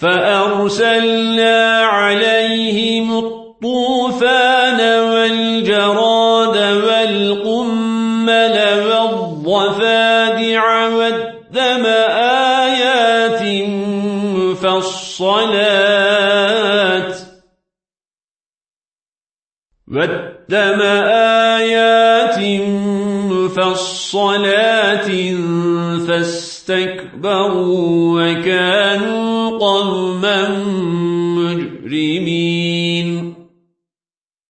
فأرسلنا عليهم الطوفان والجراد والقمل والضفادع والدم آيات مفصلات والدم آيات مفصلات فاستكبروا وكانوا قوما مجرمين.